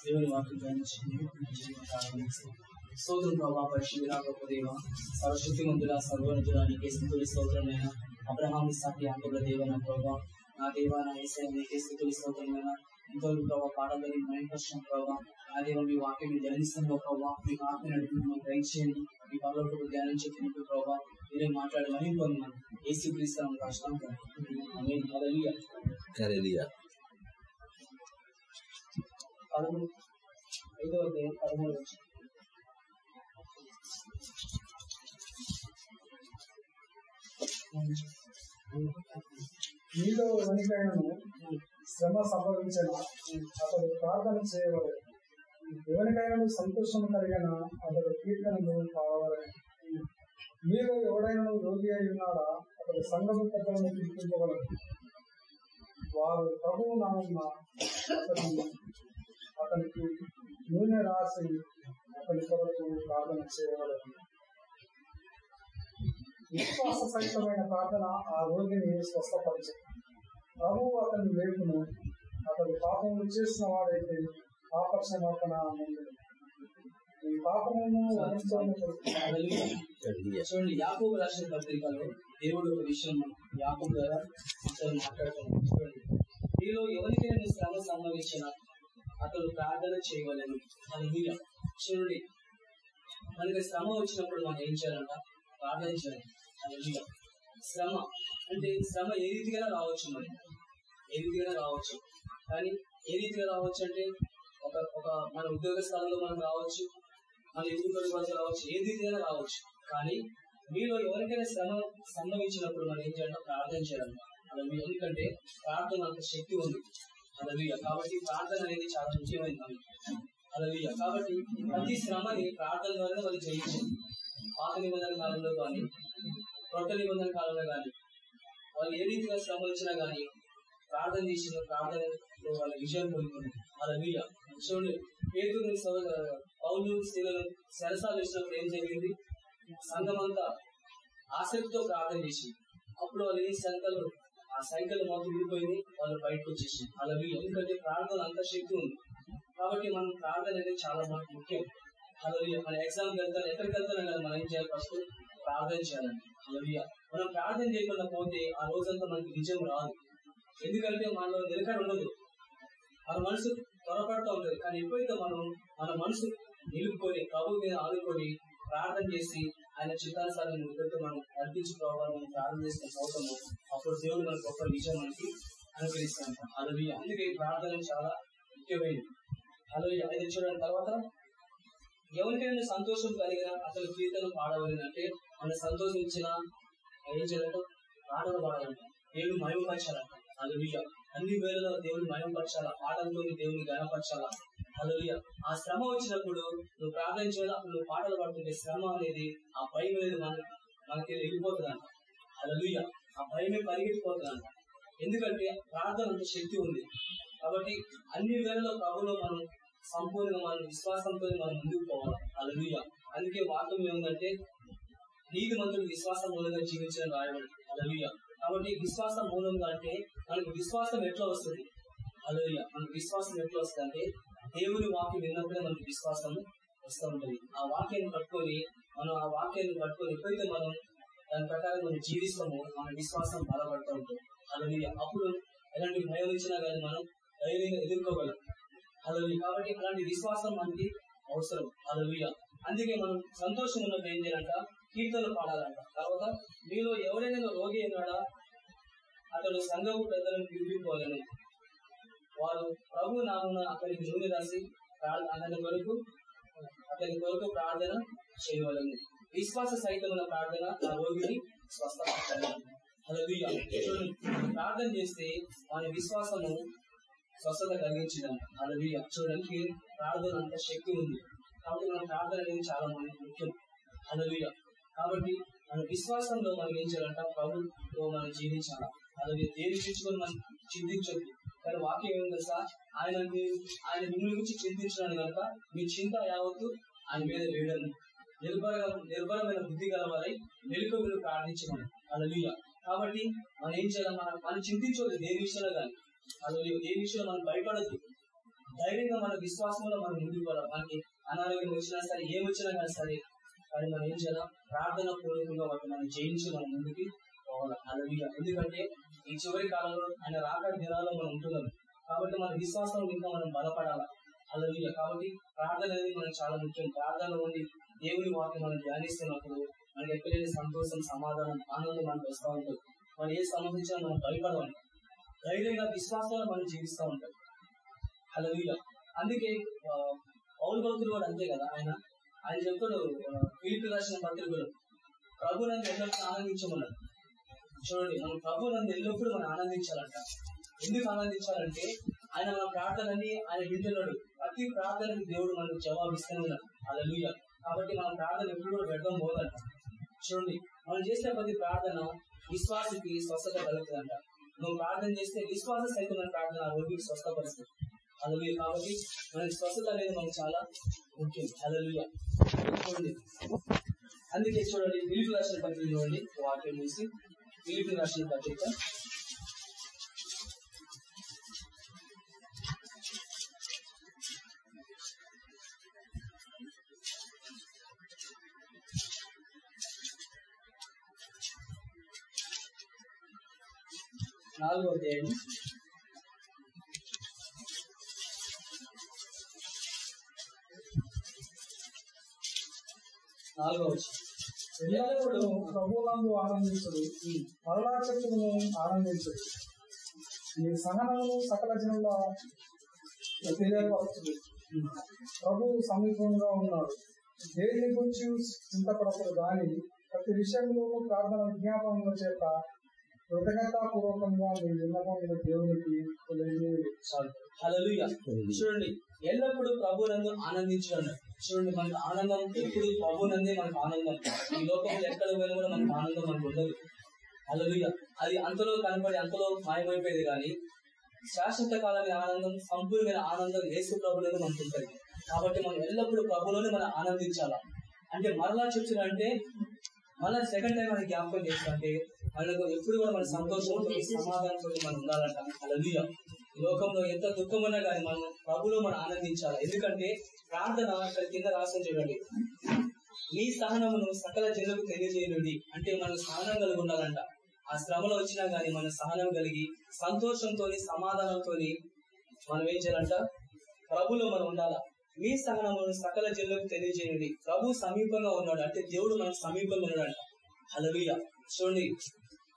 దేవుని వాక్యం ధ్యానించండి ప్రారంభిస్తాం స్తోత్రం ప్రభా పరిశుద్ధుల గొప్ప దేవ సర్వశక్తి మందుల సర్వనతుల నీకే స్థుతులు స్తోత్రమైన అబ్రహాం సాటి ఆకుల దేవ నా ప్రభా నా దేవ నా ఏసై నీకే స్థుతులు స్తోత్రమైన ఎంతో ప్రభావ పాడలని మైండ్ ప్రభావ నా దేవ మీ వాక్యం ధ్యానిస్తున్న ప్రభావ మీ ఆత్మ నడిపి మాకు మీ పనులకు ధ్యానం చెప్పినట్టు ప్రభావ మీరే మాట్లాడమని పొందినాను ఏసీ క్రీస్తాం కష్టం కరెలియా పదమూడు ఐదో అధ్యాయం పదమూడు. వచ్చి మీలో ఎవరికైనా శ్రమ సంభవించిన అతడు ప్రార్థన చేయవలెను. ఎవరికైనా సంతోషం కలిగిన అతడు కీర్తనలు కావాలని మీలో ఎవడైనా రోగి అయి ఉన్నాడా అతడు సంఘము పెద్దలను పిలిపించగలరు వారు ప్రభువు నామన్న అతనికి నూనె రాసి అతని కొరకు ప్రార్థన చేయవలెను. విశ్వాస సహితమైన ప్రార్థన ఆ రోగిని స్వస్థపరిచి. ప్రభు అతని వేపును అతడు పాపము చేసిన వాడైతే పాపక్షమాపణ ఈ పాపమును వహించడం చూడండి యాకోబు రాసిన పత్రికలో దేవుడు ఒక విషయం యాకోబు ద్వారా అతను చూడండి మీలో ఎవరికైనా శ్రమ సంభవించిన అతడు ప్రార్థన చేయవలను. హల్లెలూయా. చూడండి. మనకి శ్రమ వచ్చినప్పుడు మనం ఏం చేయాలంట? ప్రార్థన చేయాలి. హల్లెలూయా. శ్రమ అంటే శ్రమ ఏ రీతిగా రావచ్చు మరి? ఏ రీతిగా రావచ్చు? కానీ ఏ రీతిగా రావచ్చు అంటే ఒక ఒక మన ఉద్యోగ స్థలంలో మనం రావచ్చు మన ఎదుగుదల మధ్య రావచ్చు ఏ రీతిగా రావచ్చు. కానీ మీలో ఎవరికైనా శ్రమ సంభవించినప్పుడు మనం ఏం చేయాలంటే? ప్రార్థన చేయాలి అలా ఎందుకంటే ప్రార్థన అంత శక్తి ఉంది. అలవియ కాబట్టి ప్రార్థన అనేది చాలా ముఖ్యమైనది. అలవియ కాబట్టి ప్రతి శ్రమని ప్రార్థన ద్వారా వాళ్ళు జయించింది పాత నిబంధన కాలంలో కానీ కొత్త నిబంధన కాలంలో కానీ వాళ్ళు ఏ రీతిగా శ్రమ వచ్చినా కానీ ప్రార్థన చేసిన ప్రార్థనలో వాళ్ళ విజయం పొందుకుంది అలవియ చూడండి పేతుని పౌలు స్త్రీలను సరసాలు ఇచ్చినప్పుడు ఏం జరిగింది? సంఘమంతా ఆసక్తితో ప్రార్థన చేసింది. అప్పుడు వాళ్ళు ఈ సంఖ్యలు ఆ సైకిల్ మొత్తం ఊడిపోయింది వాళ్ళు బయటకు వచ్చేసి అలా ఎందుకంటే ప్రార్థన అంత శక్తి ఉంది. కాబట్టి మనం ప్రార్థన అనేది చాలా మనకు ముఖ్యం. అలా మన ఎగ్జామ్కి వెళ్తాను ఎక్కడికి వెళ్తాను కదా మనం ఏం చేయాలి ఫస్ట్? ప్రార్థన చేయాలండి. అలా మనం ప్రార్థన చేయకుండా పోతే ఆ రోజంతా మనకి విజయం రాదు. ఎందుకంటే మనలో నిలకడ ఉండదు. మన మనసు త్వరపడుతూ ఉంటుంది. కానీ ఎప్పుడైతే మనం మన మనసు నిలుపుకొని ప్రభు మీద ఆదుకొని ప్రార్థన చేసి ఆయన చిత్తానుసారం ఎప్పుడైతే మనం నడిపించి మనం ప్రార్థన చేసిన అవుతామో అప్పుడు దేవుడు మనకు గొప్ప విజయం మనకి అనుగ్రహిస్తాం అలవి అందుకే ప్రార్థన చాలా ముఖ్యమైనది. అలవి ఐదు చూడడం తర్వాత ఎవరికైనా సంతోషం కలిగిన అసలు కీర్తన పాడవలని అంటే మన సంతోషం ఏం చేయాలంటే పాటలు పాడాలంట. దేవుని మయంపరచాలంట అలవియ అన్ని వేళలో దేవుని మయంపరచాలా పాటలతో దేవుని గణపరచాలా? హలోయ ఆ శ్రమ వచ్చినప్పుడు నువ్వు ప్రార్థన చేయాలి అప్పుడు నువ్వు పాటలు పాడుతుంటే శ్రమ అనేది ఆ భయం అనేది మన మనకి వెళ్ళిపోతుందంట. అలవియ ఆ భయమే పరిగెత్తిపోతుందంట. ఎందుకంటే ప్రార్థన అంత శక్తి ఉంది. కాబట్టి అన్ని వేళలో ప్రభులో మనం సంపూర్ణంగా మనం విశ్వాసంతో మనం ముందుకు పోవాలి. అలవియ అందుకే వాక్యం ఏముందంటే నీతి మంత్రులు విశ్వాసం మూలంగా జీవించడం రాయబడి అలవియ కాబట్టి విశ్వాసం మూలంగా అంటే మనకు విశ్వాసం ఎట్లా వస్తుంది? అలవియ మనకు విశ్వాసం ఎట్లా వస్తుంది అంటే దేవుని వాక్యం విన్నప్పుడే మనకు విశ్వాసం వస్తూ ఉంటది. ఆ వాక్యాన్ని పట్టుకొని మనం ఆ వాక్యాన్ని పట్టుకొని ఎప్పుడైతే మనం దాని ప్రకారం మనం జీవిస్తామో మన విశ్వాసం బలపడుతూ ఉంటుంది. అలా అప్పుడు ఎలాంటి భయం ఇచ్చినా కానీ మనం ధైర్యంగా ఎదుర్కోగలం. అలా కాబట్టి అలాంటి విశ్వాసం మనకి అవసరం. అలా అందుకే మనం సంతోషం ఉన్నప్పుడు ఏం చేయాలంట? కీర్తనలు పాడాలంట. తర్వాత మీలో ఎవరైనా రోగి అయినాడా అతడు సంఘము పెద్దలను పిలిపిపోవాలని వారు ప్రభు నామన అతనికి నూనె రాసి అతని కొరకు అతని కొరకు ప్రార్థన చేయవలని. విశ్వాస సహితమైన ప్రార్థన ఆ రోగిని స్వస్థపరచాలి చూడండి ప్రార్థన చేస్తే మన విశ్వాసము స్వస్థత కలిగించడం అలవియ చూడడానికి ప్రార్థన అంత శక్తి ఉంది. కాబట్టి మన ప్రార్థన అనేది చాలా మనకి ముఖ్యం. అలవీయ కాబట్టి మన విశ్వాసంలో మనం ఏం చేయాలంట? ప్రభుత్వం మనం జీవించాల? అలాగే దేని మనం చింతించొద్దు కానీ వాక్యం ఏమి తెలుసా? ఆయన ఆయన మిమ్మల్ని గురించి చింతించడానికి కనుక మీ చింత యావత్తు ఆయన మీద వేయడం. నిర్భర నిర్భరమైన బుద్ధి గలవారై మెలుకలు ప్రార్థించమని. అలలుయ కాబట్టి మనం ఏం చేయాలి? మనం మనం చింతించవద్దు దేని విషయంలో కానీ. అలలియ ఏ విషయంలో మనం భయపడద్దు. ధైర్యంగా మన విశ్వాసంలో మనం ముందుకు పోవాలి. మనకి అనారోగ్యం వచ్చినా సరే ఏం వచ్చినా కానీ సరే. కానీ మనం ఏం చేయాలి? ప్రార్థన పూర్వకంగా వాటిని మనం జయించి మనం ముందుకి పోవాలి. అలవియ ఎందుకంటే ఈ చివరి కాలంలో ఆయన రాక దినాల్లో మనం ఉంటున్నాం కాబట్టి మన విశ్వాసం ఇంకా మనం బలపడాలి? అలవియ కాబట్టి ప్రార్థన అనేది మనకు చాలా ముఖ్యం. ప్రార్థన ఉండి దేవుని వాటిని మనం ధ్యానిస్తున్నప్పుడు మనకి ఎక్కడైనా సంతోషం సమాధానం ఆనందం మనకు వస్తూ ఉంటుంది. మనం ఏ సమస్య మనం భయపడవాలి. ధైర్యంగా విశ్వాసంలో మనం జీవిస్తూ ఉంటాం అలవియ అందుకే పౌరు భక్తులు కూడా అంతే కదా ఆయన. ఆయన చెప్తాడు పిలిపి రాసిన పత్రికలు ప్రభు నన్ను ఎల్లప్పుడూ ఆనందించమన్నాడు. చూడండి మనం ప్రభు నన్ను ఎల్లప్పుడూ మనం ఆనందించాలంట. ఎందుకు ఆనందించాలంటే ఆయన మన ప్రార్థనని ఆయన వింటున్నాడు. ప్రతి ప్రార్థనకి దేవుడు మనకు జవాబిస్తూనే ఉన్నాడు అలలుయ కాబట్టి మన ప్రార్థన ఎప్పుడు కూడా వ్యర్థం పోదంట. చూడండి మనం చేసిన ప్రతి ప్రార్థన విశ్వాసకి స్వస్థత కలుగుతుందంట. నువ్వు ప్రార్థన చేస్తే విశ్వాస సైతం ప్రార్థన ఆ రోగికి స్వస్థపరుస్తుంది. అలలుయ కాబట్టి మనకి స్వస్థత అనేది మనకు చాలా ముఖ్యం. అలలుయ చూడండి. అందుకే చూడండి పిలుపు రాసిన పత్రిక చూడండి వాక్యం చూసి పిలుపు రాసిన పత్రిక నాలుగో అధ్యాయం నాలుగో వచ్చి ఎల్లప్పుడూ ప్రభువులందు ఆనందించుడు. మరలా చెప్పును ఆనందించుడు. ఈ సహనమును సకల జనంలో తెలియపరచుడు ప్రభు సమీపంగా ఉన్నాడు. దేని గురించి చింతపడకూడదు కానీ ప్రతి విషయంలో ప్రార్థన విజ్ఞాపనల చేత కృతజ్ఞతాపూర్వకంగా మీ విన్నపములు దేవునికి చూడండి ఎల్లప్పుడూ ప్రభునందు ఆనందించాడు. చూడండి మనకు ఆనందం ఎప్పుడు ప్రభునందే మనకు ఆనందం. ఈ లోకంలో ఎక్కడ పోయినా కూడా మనకు ఆనందం మనకు ఉండదు. అలలుయ అది అంతలో కనపడి అంతలో మాయమైపోయేది కానీ శాశ్వత కాలమైన ఆనందం సంపూర్ణమైన ఆనందం ఏసు ప్రభులోనే మనకు ఉంటుంది. కాబట్టి మనం ఎల్లప్పుడూ ప్రభులోనే మనం ఆనందించాలా? అంటే మరలా చెప్తున్నంటే మళ్ళా సెకండ్ టైం మనం జ్ఞాపకం చేస్తుంటే మనకు ఎప్పుడు కూడా మన సంతోషంతో సమాధానంతో మనం ఉండాలంట. అలలుయ లోకంలో ఎంత దుఃఖం ఉన్నా కానీ మనం ప్రభులో మనం ఆనందించాలి. ఎందుకంటే ప్రార్థన ఇక్కడ కింద రాసిన చూడండి. మీ సహనమును సకల జనులకు తెలియజేయండి అంటే మనం సహనం కలిగి ఉండాలంట. ఆ శ్రమలో వచ్చినా గానీ మన సహనం కలిగి సంతోషంతో సమాధానంతో మనం ఏం చేయాలంట? ప్రభులో మనం ఉండాలా? మీ సహనమును సకల జనులకు తెలియజేయండి. ప్రభు సమీపంగా ఉన్నాడు. అంటే దేవుడు మనకు సమీపంగా ఉన్నాడు హలవీయ చూడండి.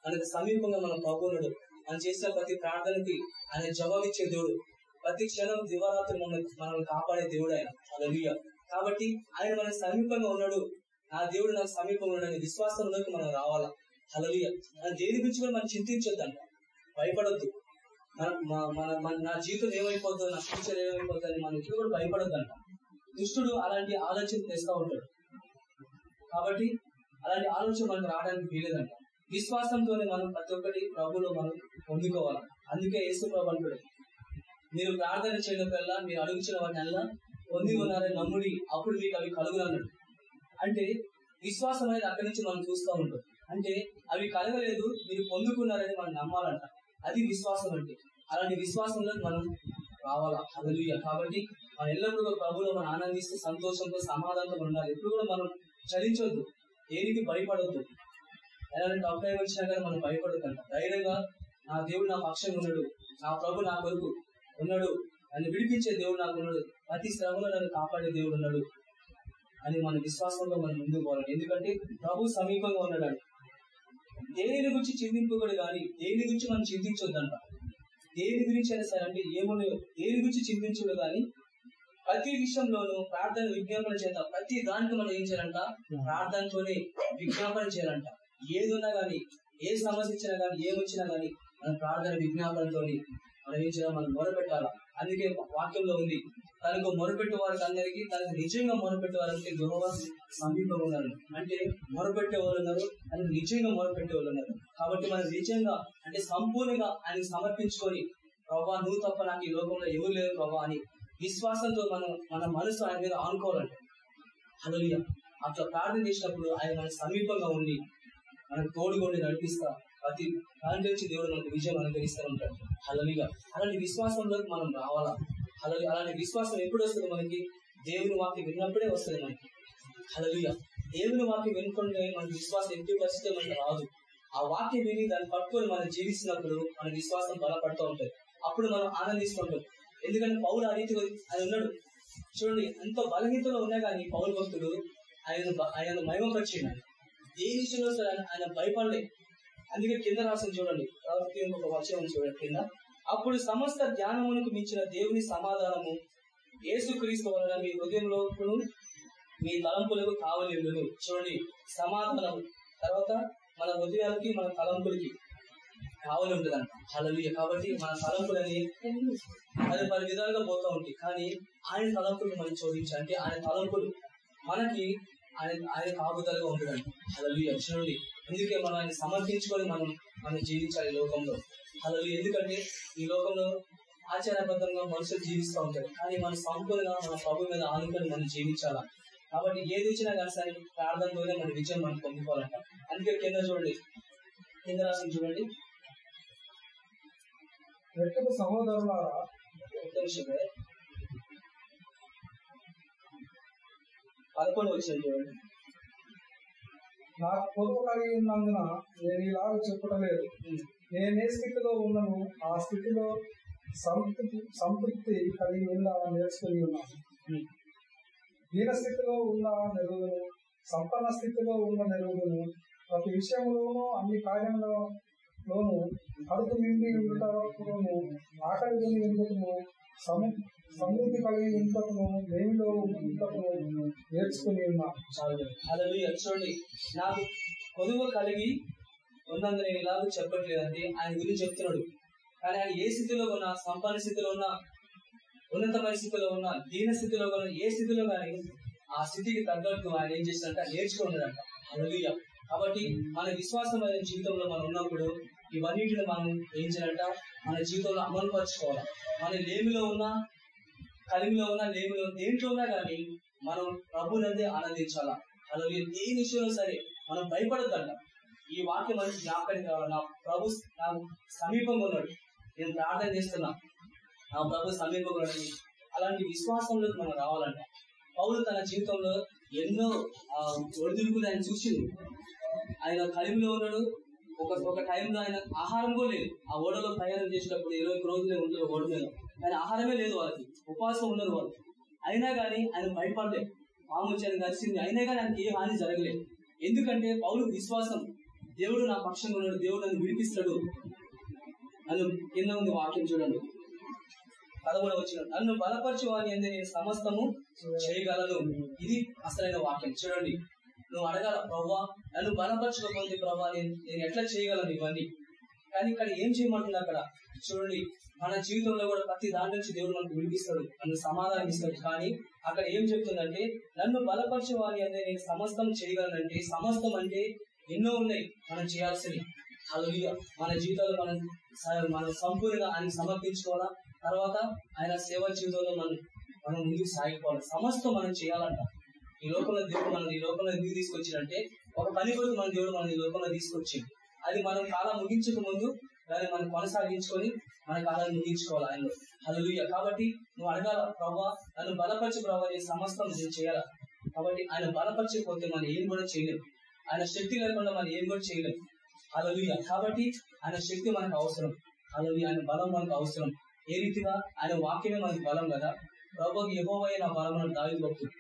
మనకు సమీపంగా మనం ప్రభు ఉన్నాడు. మనం చేసిన ప్రతి ప్రార్థనకి ఆయన జవాబిచ్చే దేవుడు. ప్రతి క్షణం దివారాత్రి మనల్ని మనల్ని కాపాడే దేవుడు ఆయన. హలవీయ కాబట్టి ఆయన మనకు సమీపంగా ఉన్నాడు. నా దేవుడు నాకు సమీపంగా ఉన్నాడు. విశ్వాసంలోకి మనం రావాలా? హలవీయ దేని గురించి కూడా మనం చింతించొద్దంట. భయపడొద్దు. మన- మన- మన నా జీవితం ఏమైపోతుందో నా ఫ్యూచర్ ఏమైపోతుంది మనం కూడా భయపడద్దంట. దుష్టుడు అలాంటి ఆలోచన తెస్తా ఉంటాడు. కాబట్టి అలాంటి ఆలోచన మనకు రావడానికి వీలేదంట. విశ్వాసంతోనే మనం ప్రతి ఒక్కటి ప్రభులో మనం పొందుకోవాలి. అందుకే యేసు ప్రభు అంటాడు మీరు ప్రార్థన చేయడం మీరు అడుగుచిన వాటినల్లా పొంది ఉన్నారని నమ్ముడి అప్పుడు మీకు అవి కలుగునన్నాడు. అంటే విశ్వాసం అనేది అక్కడి నుంచి మనం చూస్తూ ఉంటాం. అంటే అవి కలగలేదు మీరు పొందుకున్నారని మనం నమ్మాలంట. అది విశ్వాసం అంటే అలాంటి విశ్వాసంలో మనం రావాలా? హల్లెలూయా కాబట్టి మనం ఎల్లప్పుడూ ప్రభులో మనం ఆనందిస్తూ సంతోషంతో సమాధానంతో ఉండాలి. ఎప్పుడు కూడా మనం చలించొద్దు దేనికి భయపడొద్దు. ఎలాంటి అభిప్రాయం వచ్చినా కానీ మనం భయపడద్దంట. ధైర్యంగా నా దేవుడు నా పక్షంగా ఉన్నాడు. నా ప్రభు నా కొరకు ఉన్నాడు. నన్ను విడిపించే దేవుడు నాకు ఉన్నాడు. ప్రతి శ్రమలో నన్ను కాపాడే దేవుడు ఉన్నాడు. అని మన విశ్వాసంలో మనం ముందుకు పోవాలి ఎందుకంటే ప్రభు సమీపంగా ఉన్నాడు అంట. దేని గురించి చింతింపకూడదు కానీ దేని గురించి మనం చింతించొద్దంట దేని గురించి అయినా సరే అంటే ఏమున్నాయో దేని గురించి చింతించడు కానీ ప్రతి విషయంలోనూ ప్రార్థన విజ్ఞాపన చేత ప్రతి దానికి మనం ఏం చేయాలంట? ప్రార్థనతోనే విజ్ఞాపన చేయాలంట. ఏది ఉన్నా గానీ ఏ సమస్య ఇచ్చినా గానీ ఏం వచ్చినా గానీ మనం ప్రార్థన విజ్ఞాపనతో మనం ఏం చేయాలి? మనం మొరపెట్టాలా అందుకే వాక్యంలో ఉంది తనకు మొరపెట్టే వారికి అందరికీ తనకు నిజంగా మొరపెట్టే వారికి గృహ సమీపంగా ఉన్నారు అంటే మొరపెట్టే వాళ్ళు ఉన్నారు తనకు నిజంగా మొరపెట్టే వాళ్ళు ఉన్నారు కాబట్టి మనం నిజంగా అంటే సంపూర్ణంగా ఆయనకు సమర్పించుకొని ప్రభా నువ్వు తప్ప నాకు ఈ లోకంలో ఎవరు లేరు ప్రభా అని విశ్వాసంతో మనం మన మనసు ఆయన మీద ఆనుకోవాలంటే. అలలియ అట్లా ప్రార్థన చేసినప్పుడు ఆయన మన సమీపంగా ఉండి మనకు తోడుగొండి నడిపిస్తా ప్రతి దాని దేవుడు మనకు విజయం అనుగ్రహిస్తూ ఉంటాడు. అలలిగా అలాంటి విశ్వాసంలోకి మనం రావాలా? అలా అలాంటి విశ్వాసం ఎప్పుడు వస్తుంది మనకి? దేవుని వాక్యం విన్నప్పుడే వస్తుంది మనకి. హలలుయ దేవుని వాక్యం వినకుండా మన విశ్వాసం ఎట్టి పరిస్థితి మనకి రాదు. ఆ వాక్యం విని దాన్ని పట్టుకొని మనం జీవిస్తున్నప్పుడు మన విశ్వాసం బలపడుతూ ఉంటుంది. అప్పుడు మనం ఆనందిస్తుంటాం. ఎందుకంటే పౌరు ఆ రీతి ఆయన ఉన్నాడు. చూడండి ఎంత బలహీతలో ఉన్నా కానీ పౌరు భక్తుడు ఆయన ఆయన మహిమపరిచిండు ఏ విషయంలో సరే ఆయన భయపడలే. అందుకే కింద రాసిన చూడండి. ప్రవృత్తి ఒక వచనం చూడండి కింద. అప్పుడు సమస్త జ్ఞానమునకు మించిన దేవుని సమాధానము యేసుక్రీస్తు వలన మీ హృదయంలోను మీ తలంపులకు కావలేదును చూడండి సమాధానం. తర్వాత మన హృదయాలకి మన తలంపులకి కావలి ఉంటుందంట హలలుయ కాబట్టి మన తలంపులని పది పలు విధాలుగా పోతూ ఉంటాయి. కానీ ఆయన తలంపులు మనం చోదించాలంటే ఆయన తలంపులు మనకి ఆయన ఆయన కాపుదలుగా ఉంటుందంట హలలుయ చూడండి అందుకే మనం ఆయన సమర్పించుకొని మనం మనం జీవించాలి లోకంలో. హలలు ఎందుకంటే ఈ లోకంలో ఆచారబద్ధంగా మనుషులు జీవిస్తూ ఉంటారు. కానీ మన సంపూర్ణంగా మన ప్రభు మీద ఆనుకొని మనం జీవించాలా? కాబట్టి ఏది ఇచ్చినా కానీ సరే ప్రార్థనతోనే మన విజయం మనం పొందుకోవాలంట. అందుకే కింద చూడండి. కింద రాసిన చూడండి. వ్యక్తుల సహోదరులారా ఒక్క నిమిషమే. పదకొండు వచ్చిన చూడండి. నాకు పొదుపు కలిగి ఉన్నందున నేను ఇలాగ చెప్పటలేదు. ఉమ్, నేనే స్థితిలో ఉన్నను ఆ స్థితిలో సంతృప్తి సంతృప్తి కలిగి ఉన్న నేర్చుకుని ఉన్నాను. దీన స్థితిలో ఉన్న నెరుగును సంపన్న స్థితిలో ఉన్న నెరుగును ప్రతి విషయంలోనూ అన్ని కార్యంలోనూ కడుపు నిండి ఉండటకును ఆకలి ఎందుకును సము సమృద్ధి కలిగి ఉండటకును దేనిలో ఉండటకును నేర్చుకుని ఉన్నాను. చూడండి నాకు కొదువ కలిగి ఉన్నందు నేను ఎలాగో చెప్పట్లేదంటే ఆయన గురించి చెప్తున్నాడు. కానీ ఆయన ఏ స్థితిలో ఉన్నా సంపన్న స్థితిలో ఉన్నా ఉన్నతమైన స్థితిలో ఉన్నా దీన స్థితిలో ఉన్నా ఏ స్థితిలో కానీ ఆ స్థితికి తగ్గట్టు ఆయన ఏం చేసినట్ట నేర్చుకున్నాడంట హల్లెలూయా కాబట్టి మన విశ్వాసమైన జీవితంలో మనం ఉన్నప్పుడు ఇవన్నిటిని మనం ఏం చేయాలంట? మన జీవితంలో అమలుపరచుకోవాలి మన లేమిలో ఉన్నా కలిమిలో ఉన్నా లేమిలో దేంట్లో ఉన్నా కానీ మనం ప్రభునందే ఆనందించాలా? అలా దేని విషయంలో సరే మనం భయపడద్దంట. ఈ వాక్యం మనకి జ్ఞాపకం కావాలి నా ప్రభు నా సమీపంగా ఉన్నాడు. నేను ప్రార్థన చేస్తున్నా. నా ప్రభు సమీపంగా అలాంటి విశ్వాసంలోకి మనం రావాలంట పౌలు తన జీవితంలో ఎన్నో ఒడిదుడుకులు ఆయన చూసింది ఆయన కలిమిలో ఉన్నాడు. ఒక ఒక టైంలో ఆయన ఆహారం కూడా లేదు. ఆ ఓడలో ప్రయాణం చేసినప్పుడు ఇరవై రోజులే ఉంటారు ఓడ మీద. ఆయన ఆహారమే లేదు వాళ్ళకి ఉపవాసం ఉండదు వాళ్ళు అయినా కానీ ఆయన భయపడలేదు. పాము చేను కలిసింది అయినా కానీ ఆయనకి ఏ హాని జరగలేదు. ఎందుకంటే పౌలు విశ్వాసం దేవుడు నా పక్షంగా ఉన్నాడు దేవుడు నన్ను విడిపిస్తాడు నన్ను కింద ఉంది వాక్యం చూడండి. పదమూడవ వచ్చిన నన్ను బలపరచు అని అంటే నేను సమస్తము చేయగలను. ఇది అసలైన వాక్యం. చూడండి. నువ్వు అడగాల ప్రవ్వా నన్ను బలపరచుకోండి ప్రవ్వా నేను నేను ఎట్లా చేయగలను ఇవన్నీ? కానీ ఇక్కడ ఏం చేయమంటుంది అక్కడ? చూడండి. మన జీవితంలో కూడా ప్రతి దాని నుంచి దేవుడు మనకు విడిపిస్తాడు నన్ను సమాధానం ఇస్తాడు. కానీ అక్కడ ఏం చెప్తుందంటే నన్ను బలపరచవాలి అంటే నేను సమస్తం చేయగలనంటే సమస్తం అంటే ఎన్నో ఉన్నాయి మనం చేయాల్సినవి. హల్లెలూయా. మన జీవితంలో మనం మనం సంపూర్ణంగా ఆయన సమర్పించుకోవాలా? తర్వాత ఆయన సేవ జీవితంలో మనం మనం ముందుకు సాగిపోవాలి? సమస్తం మనం చేయాలంట. ఈ లోకంలో దేవుడు మనం ఈ లోకంలో ఎందుకు తీసుకొచ్చిందంటే ఒక పని కొరకు మన దేవుడు మనం ఈ లోకంలో తీసుకొచ్చింది అది మనం కాలం ముగించక ముందు దాన్ని మనం కొనసాగించుకొని మన కాలాన్ని ముగించుకోవాలి ఆయనలో హల్లెలూయా. కాబట్టి నువ్వు అడగాల ప్రభా నన్ను బలపరిచి ప్రభావ సమస్తం నేను చేయాలా? కాబట్టి ఆయన బలపరచకపోతే మనం ఏం కూడా చేయలేము. ఆయన శక్తి లేకుండా మనం ఏం కూడా చేయలేం. హల్లెలూయా కాబట్టి ఆయన శక్తి మనకు అవసరం. హల్లెలూయా ఆయన బలం మనకు అవసరం. ఏ రీతిగా ఆయన వాక్యమే మనకు బలం కదా? ప్రభుకి యెహోవాయే నా బలం మనం దావిది భక్తుడు.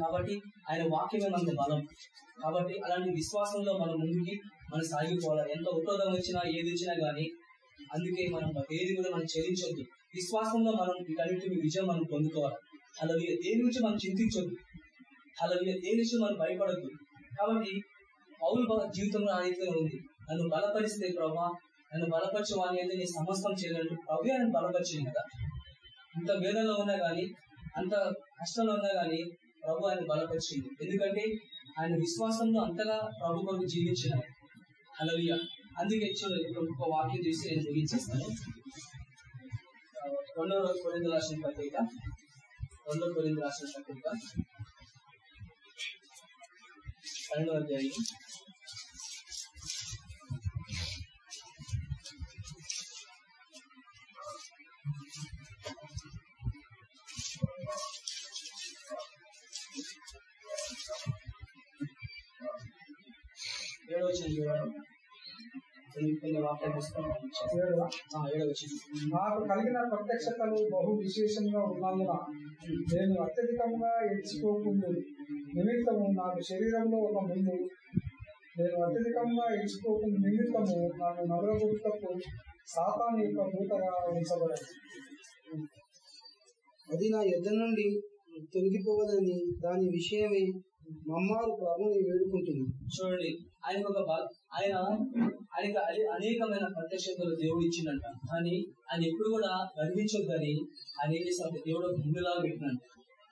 కాబట్టి ఆయన వాక్యమే మనకు బలం. కాబట్టి అలాంటి విశ్వాసంలో మనం ముందుకి మనం సాగిపోవాలి. ఎంత ఉపయోగం వచ్చినా ఏది వచ్చినా గానీ అందుకే మనం ఏది కూడా మనం చెల్లించొద్దు విశ్వాసంలో మనం వీటన్నిటి విజయం మనం పొందుకోవాలి. హల్లెలూయా దేని గురించి మనం చింతించొద్దు. హల్లెలూయా దేని నుంచి మనం భయపడద్దు. కాబట్టి పౌలు జీవితంలో ఆ రీతిగా ఉంది. నన్ను బలపరిస్తే ప్రభా నన్ను బలపరిచే వాళ్ళని అయితే నేను సమస్తం చేయలేదు ప్రభు నన్ను బలపరిచింది కదా. అంత వేదనలో ఉన్నా గానీ అంత కష్టంలో ఉన్నా గానీ ప్రభు ఆయన బలపరిచింది ఎందుకంటే ఆయన విశ్వాసంలో అంతగా ప్రభు కొరకు జీవించిన అలవియ అందుకే చూడండి ఇప్పుడు ఒక వాక్యం చూసి నేను ముగించేస్తాను. ఆ, రెండో కొరిందు రాసిన పత్రిక. రెండో కొరిందు రాసిన పత్రిక. 잘 넣어야 이. 여러 가지 నాకు కలిగిన ప్రత్యక్షతలు బహు విశేషంగా ఉన్నందున నేను అత్యధికంగా ఎంచుకోకుండా నిమిత్తము నాకు శరీరంలో ఒక ముందు నేను అత్యధికంగా ఎంచుకోకుండా నిమిత్తము నన్ను నగరగొట్టుటకు సాతాను యొక్క మూతగా ఉంచబడింది అది నా యుద్ధ నుండి తొలగిపోవదని దాని విషయమై మమ్మారు ప్రభుని వేడుకుంటుంది చూడండి ఆయన ఒక ఆయన ఆయనకు అనే- అనేకమైన ప్రత్యక్షతలు దేవుడు ఇచ్చిందంట కానీ ఆయన ఎప్పుడు కూడా గర్వించొద్దని ఆయన ఏం చేసినంత దేవుడు ఒక ముందులాగా పెట్టినంట.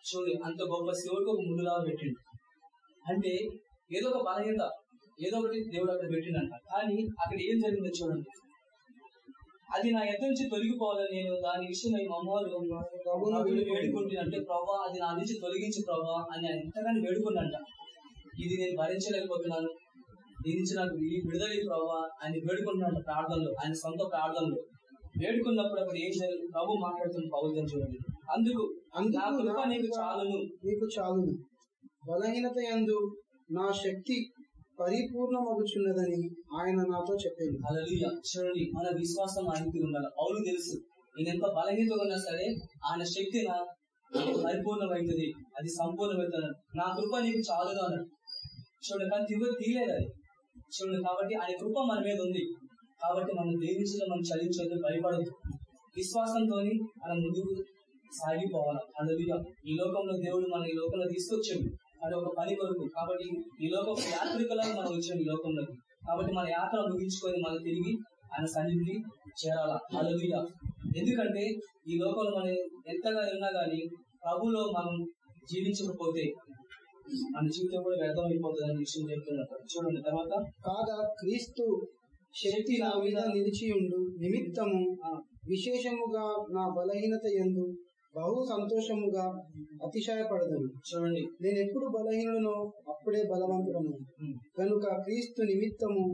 చూడండి అంత గొప్ప శివుడికి ఒక ముందులాగా పెట్టిండు. అంటే ఏదో ఒక బలహీనత ఏదో ఒకటి దేవుడు అక్కడ పెట్టిండంట. కానీ అక్కడ ఏం జరిగిందో చూడండి. అది నా ఎద్ద నుంచి తొలగిపోవాలని నేను దాని విషయం మా అమ్మవారు ప్రభువును వేడు- వేడుకుంటున్నంటే ప్రభా అది నా నుంచి తొలగించి ప్రభా అని ఎంతగానో వేడుకున్నంట ఇది నేను భరించలేకపోతున్నాను. దీని నుంచి నాకు విడుదల ఇవ్వు ప్రభా అని వేడుకుంటున్నాడు ప్రార్థనలో ఆయన సొంత ప్రార్థనలో. వేడుకున్నప్పుడు అప్పుడు ఏం జరిగింది ప్రభు మాట్లాడుతున్న పౌరుతం చూడండి. అందుకు నీకు చాలును. నీకు చాలును. బలహీనత యందు నా శక్తి పరిపూర్ణమగుచున్నదని ఆయన నాతో చెప్పింది హల్లెలూయా. చూడండి మన విశ్వాసం ఆయనకి ఉండాలి. పౌలు తెలుసు. నేను ఎంత బలహీనతగా ఉన్నా సరే ఆయన శక్తి నా పరిపూర్ణమైతుంది అది సంపూర్ణమవుతుంది నా కృప నీకు చాలుగా అన్నాడు. చూడండి కానీ తీయలేదు అది. చూడండి కాబట్టి ఆయన కృప మన మీద ఉంది. కాబట్టి మనం దేవించడం మనం చలించొద్దు భయపడదు విశ్వాసంతో మనం ముందుకు సాగిపోవాలి. అందులో ఈ లోకంలో దేవుడు మన ఈ లోకంలో తీసుకొచ్చాడు. అది ఒక పని కొరకు. కాబట్టి ఈ లోకం యాత్రికులాగా మనం వచ్చాం ఈ లోకంలోకి. కాబట్టి మన యాత్ర ముగించుకొని మనం తిరిగి ఆయన సన్నిధికి చేరాలా? హల్లెలూయా ఎందుకంటే ఈ లోకంలో మనం ఎంతగా ఉన్నా గానీ ప్రభులో మనం జీవించకపోతే మన జీవితం కూడా వ్యర్థం అయిపోతుంది అనే విషయం చెప్తున్నారు. చూడండి తర్వాత కాగా క్రీస్తు శక్తి నా మీద నిలిచి ఉండు నిమిత్తము విశేషముగా నా బలహీనత యందు బహు సంతోషముగా అతిశయపడదను. చూడండి. నేను ఎప్పుడు బలహీనుడనో అప్పుడే బలవంతుడను. కనుక క్రీస్తు నిమిత్తము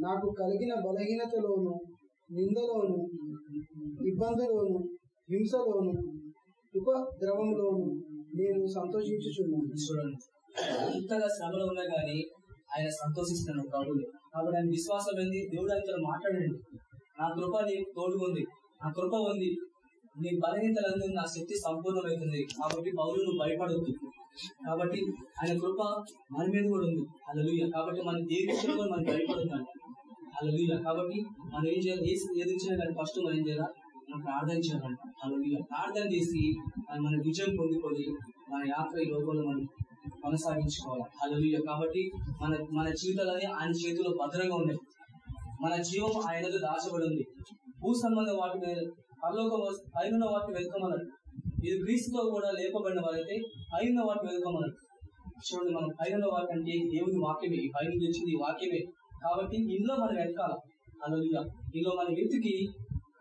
నాకు కలిగిన బలహీనతలోను నిందలోను ఇబ్బందులోను హింసలోను ఉపద్రవంలోను నేను సంతోషించుచున్నాను. చూడండి ఎంతగా శ్రమలో ఉన్నా గానీ ఆయన సంతోషిస్తున్నాను ప్రభులు కాబట్టి ఆయన విశ్వాసం ఏంది? దేవుడు ఆయనతో మాట్లాడండి. నా కృప నీకు తోడు ఉంది. నా కృప ఉంది. నీ బలహీనతలందు నా శక్తి సంపూర్ణమవుతుంది. కాబట్టి పౌరులు నువ్వు భయపడవద్దు కాబట్టి ఆయన కృప మన మీద కూడా ఉంది. అలలుయ కాబట్టి మనం దేని విషయంలో కూడా మనం భయపడుతున్నాం అలలుయ కాబట్టి మనం ఏం చేయాలి? ఏది కానీ ఫస్ట్ మనం ఏం చేయాలి? ప్రార్థన చేయాలంట ప్రార్థన చేసి మన విజయం పొందుకొని మన యాత్ర ఈ లోపల మనం కొనసాగించుకోవాలి. అలలుయ కాబట్టి మన మన జీవితాలని ఆయన చేతిలో భద్రంగా ఉన్నాయి. మన జీవం ఆయనతో దాచబడి ఉంది. భూ సంబంధం వాటి మీద పరలోక పైన వాటిని వెతుకమన్నాడు ఇది క్రీస్తుతో కూడా లేపబడిన వారైతే పైన వాటిని వెతుకమన్నాడు చూడండి మనం పైన వాటి అంటే దేవుని వాక్యమే ఈ పైన తెచ్చింది వాక్యమే. కాబట్టి ఇందులో మనం వెతకాల? అలలుగా ఇందులో మనం వెతికి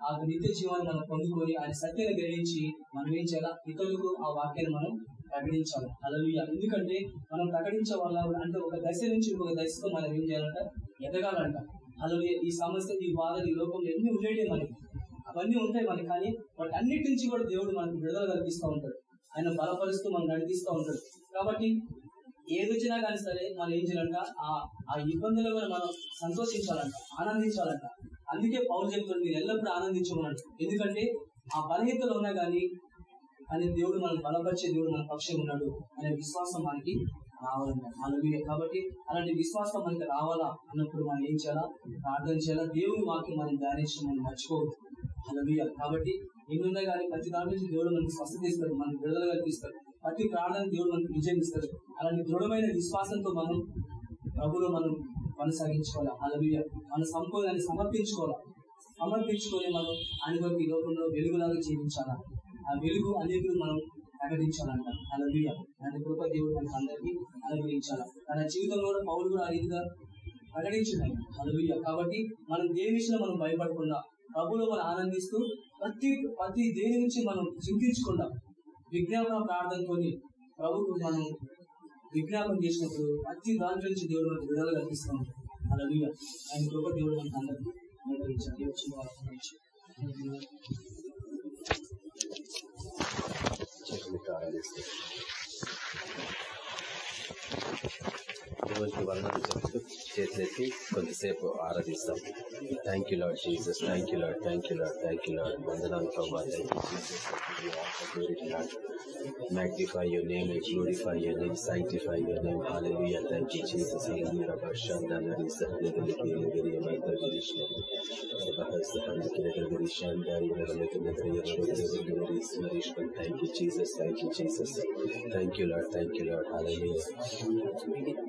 ఆ నిత్య జీవాన్ని మనం పొందుకొని ఆయన సత్యాన్ని గ్రహించి మనం ఏం చేయాలా? ఇతరులకు ఆ వాక్యాన్ని మనం ప్రకటించాలి. అలలుయ ఎందుకంటే మనం ప్రకటించే వల్ల అంటే ఒక దశ నుంచి ఇంకొక దశతో మనం ఏం చేయాలంట? ఎదగాలంట. అలలుయ ఈ సమస్య ఈ బాధ ఈ లోపం ఎన్ని ఉండేవి మనకి? అవన్నీ ఉంటాయి మనకి కానీ వాటి అన్నిటి నుంచి కూడా దేవుడు మనకు విడుదల కల్పిస్తూ ఉంటాడు. ఆయన బలపరుస్తూ మనం నడిపిస్తూ ఉంటాడు. కాబట్టి ఏది వచ్చినా కానీ సరే మనం ఏం చేయాలంట? ఆ ఆ ఇబ్బందులు కూడా మనం సంతోషించాలంట ఆనందించాలంట. అందుకే పౌరు చెప్తాడు మీరు ఎల్లప్పుడూ ఆనందించమన్నాడు ఎందుకంటే ఆ బలహీతలు ఉన్నా కానీ కానీ దేవుడు మనల్ని బలపరిచే దేవుడు మన పక్షంగా ఉన్నాడు అనే విశ్వాసం మనకి రావాలన్నమాట అలాగే కాబట్టి అలాంటి విశ్వాసం మనకి రావాలా అన్నప్పుడు మనం ఏం చేయాలా? ప్రార్థన చేయాలా? దేవుని వాక్యం మనం ధ్యానించడం మనం మర్చిపోవద్దు అలవీయ కాబట్టి ఎన్నున్నా కానీ ప్రతి దాని నుంచి దేవుడు మనకి స్వస్థత ఇస్తాడు మనకు విడుదల కల్పిస్తాడు. ప్రతి ప్రార్థన దేవుడు మనకి విజయం ఇస్తాడు. అలాంటి దృఢమైన విశ్వాసంతో మనం ప్రభులో మనం కొనసాగించుకోవాలి? అలాగే మన సంపూర్ణాన్ని సమర్పించుకోవాలి? సమర్పించుకొని మనం ఆయన కొరకు ఈ లోకంలో వెలుగులాగా జీవించాలా? ఆ వెలుగు అనేకులు మనం ప్రకటించాలంట. అలబియ దాని కృప దేవుడు మనకు అందరికీ అనుగ్రహించాల? తన జీవితంలో కూడా పౌరులు కూడా ఆ రీతిగా ప్రకటించినాయి అలబియ కాబట్టి మనం దేని విషయంలో మనం భయపడకుండా ప్రభులో మనం ఆనందిస్తూ ప్రతి ప్రతి దేని నుంచి మనం చింతించకుండా విజ్ఞాపన ప్రార్థనతోని ప్రభుకు మనం విజ్ఞాపం చేసినప్పుడు ప్రతి దాంట్లో నుంచి దేవుడు మనకు విడుదల కల్పిస్తాం అలబియ ఆయన కృప దేవుడు మనకు అందరికీ అనుగ్రహించాలి. వచ్చిన వారి రోజు వర్ణాలు చెప్తూ చేతులెత్తి కొంతసేపు ఆరాధిస్తాం thank you Lord Jesus thank you Lord thank you Lord thank you Lord వందనాలు ప్రభా magnify your name and glorify your name sanctify your name hallelujah thank you jesus thank you jesus thank you jesus thank you lord. Thank you lord. Hallelujah.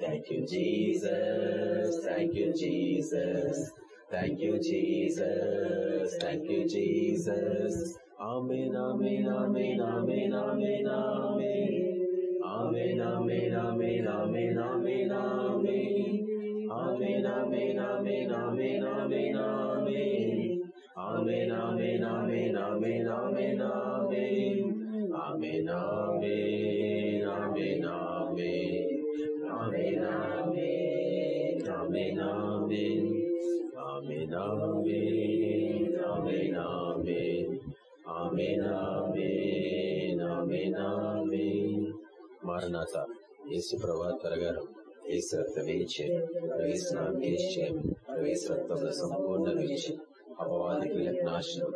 Thank you, Jesus. Thank you, Jesus. Thank you, Jesus. Thank you, Jesus. Amen, amen, amen, amen, amen, amen. Amen, amen, amen, amen, amen, amen. Amen, amen, amen, amen, amen, amen. Amen, amen, amen, amen, amen, amen. Amen, amen, amen, amen. Amen, amen, amen, amen. Amen, amen, amen, amen. Amen, amen, amen, amen. మారనాథ యేసు ప్రభా త్వరగా యేసు రక్తం వేయించే ప్రవేశ ప్రవేశ రక్తంలో సంపూర్ణ వేయించి అపవాదికి నాశనం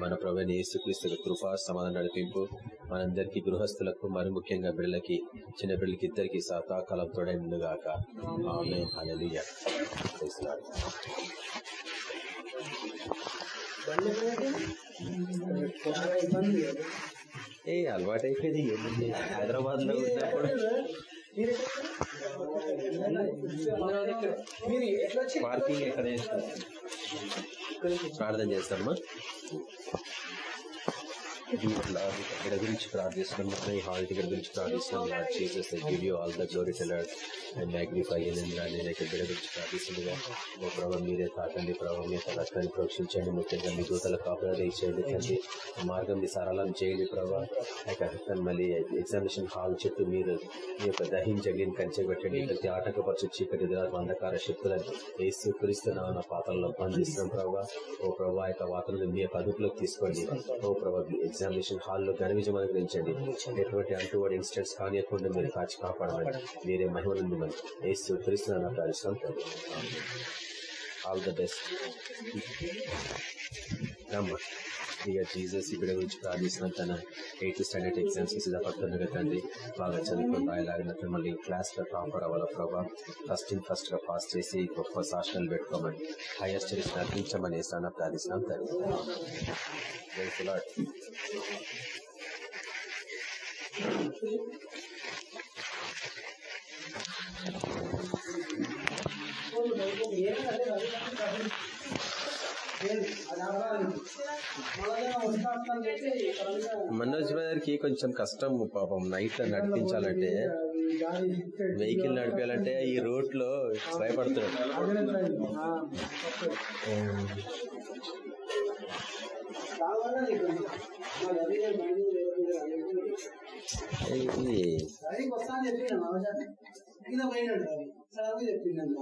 మన ప్రవీణ యేసుక్రీస్తు కృపా సమాధానం నడిపింపు మనందరికీ గృహస్థులకు మరి ముఖ్యంగా బిడ్డలకి చిన్న బిడ్డలకి ఇద్దరికి సాకాకాలం తోడైనగాక ఆమె ఏ అలవాటు అయిపోయింది హైదరాబాద్లో ఉన్నప్పుడు పార్కింగ్ ఎక్కడ చేస్తారు? ప్రార్థన చేస్తామా ఇక్కడ గురించి ప్రార్థిస్తున్నాం. ఈ హాల్ టికెట్ గురించి ప్రార్థిస్తున్నాం. Lord Jesus give you all the glory and magnify నేను ఇక్కడ గురించి ప్రార్థిస్తుండగా ఓ ప్రభావ మీరే తాకండి ప్రభావ మీ రక్తాన్ని ప్రోక్షించండి. ముఖ్యంగా మీ దూతల కాపుదల ఇచ్చేయండి తండ్రి. మార్గం సరళం చేయండి ప్రభావ యొక్క రక్తాన్ని మళ్ళీ ఎగ్జామినేషన్ హాల్ చుట్టూ మీరు మీ యొక్క దహించండి కంచె పెట్టండి ప్రతి ఆటకపరచు చీకటి అంధకార శక్తులను వేసి కురిస్తున్నా పాత్రలో బంధిస్తున్నాం ప్రభావ ఓ ప్రభావ యొక్క వాతలను మీ యొక్క అదుపులోకి తీసుకోండి. ఓ ప్రభావ ఎగ్జామినేషన్ హాల్లో ఘన విజయం అనుగ్రహించండి ఎటువంటి అంటువాడి ఇన్సిడెంట్స్ కానియకుండా మీరు కాచి కాపాడమని మీరే మహిమనుంది మనం వేస్తూ కురిస్తున్నా ప్రార్థిస్తాం ఆల్ ద బెస్ట్. రమ్మ ఇక జీసస్ ఇక్కడ గురించి ప్రార్థిస్తున్నాం తన ఎయిత్ స్టాండర్డ్ ఎగ్జామ్స్కి సిద్ధపడుతుండగా తండ్రి. బాగా చదువుకుని రాయలాగినట్టు మళ్ళీ క్లాస్లో టాపర్ అవ్వాల ప్రభా? ఫస్ట్ ఇన్ ఫస్ట్గా పాస్ చేసి గొప్ప శాసనాలు పెట్టుకోమని హైయర్ స్టడీస్ నడిపించమని స్థానం ప్రార్థిస్తున్నాం తండ్రి. Praise. మనోజ్ బ్రదర్కి కొంచెం కష్టం పాపం. నైట్లో నడిపించాలంటే వెహికల్ నడిపేయాలంటే ఈ రోడ్లో భయపడుతున్నాడు చెప్పిందండి